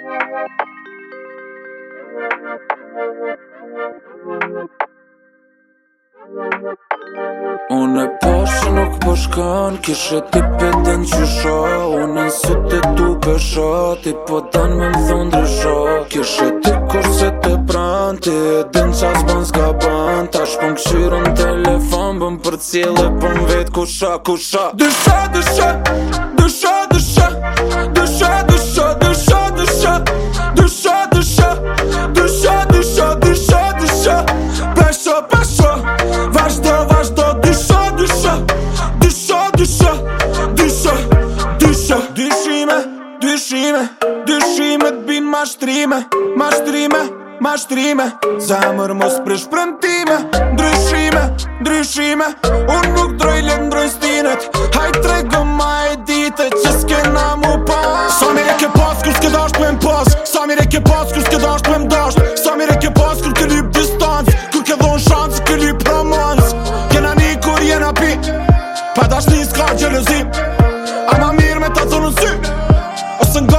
Unë e poshë nuk po shkanë, kishe ti pëtën që sho Unë në sëtë tu pësho, ti po dan me më thonë drësho Kishe ti kurse të pranë, ti e dinë qa s'bën s'ka banë Ta pëm po këshirë në telefon, pëm për cilë e pëm vetë kusha, kusha dësha, dësha, dësha, dësha që Dyshime, dyshime, dyshime t'bin mashtrime Mashtrime, mashtrime, zamër mos për prëntime Dryshime, dryshime, unë nuk droj lëmë droj stinet Hajt të ma e dite që na mu pa Sa mire ke pas, kur s'ke dasht me m'pas Sa mire ke pas, kur s'ke dasht me m'dasht Sa mire ke pas, kur ke lip distancë Kur ke dhon shansë, ke lip romansë Jena një kur jena pi Pa dashni s'ka gjelëzim s'ka gjelëzim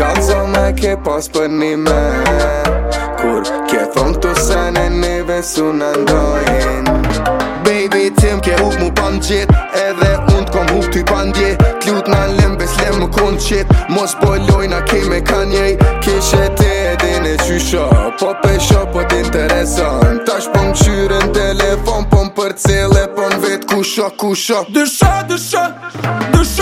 Ka në zonë me ke pasë për një me Kur ke thonë këtu sënë e neve su në ndojnë Baby tim ke hukë mu pandë gjitë Edhe unë t'kom hukë ty pandje Kliut nalim beslem më kundë qitë Mos po lojna ke me ka njej Keshë e te edhin e qysha Po pesha po t'interesan Tash po më në telefon Po më për cilë e po në vetë Kusha, kusha Dësha, dësha